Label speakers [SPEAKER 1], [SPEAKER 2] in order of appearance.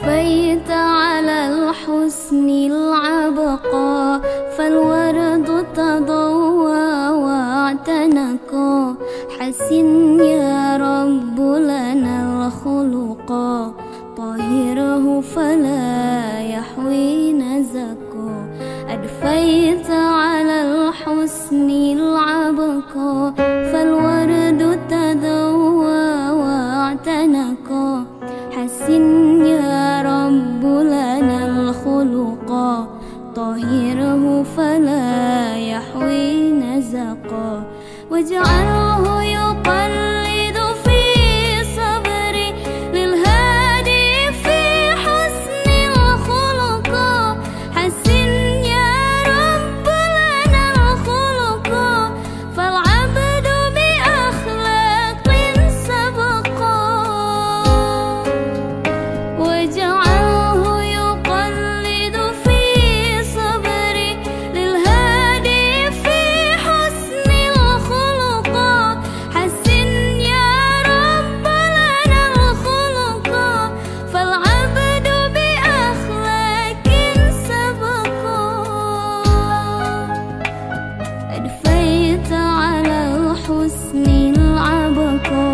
[SPEAKER 1] كفيت على الحسن العبقى فالورد تضوى واعتنقا حسن يا رب لنا الخلقا طهره فلا يحوي نزكا أدفيت على الحسن العبقى خلقا طهره فلا يحوي نزقا. واجعله يقلب حسن العبقر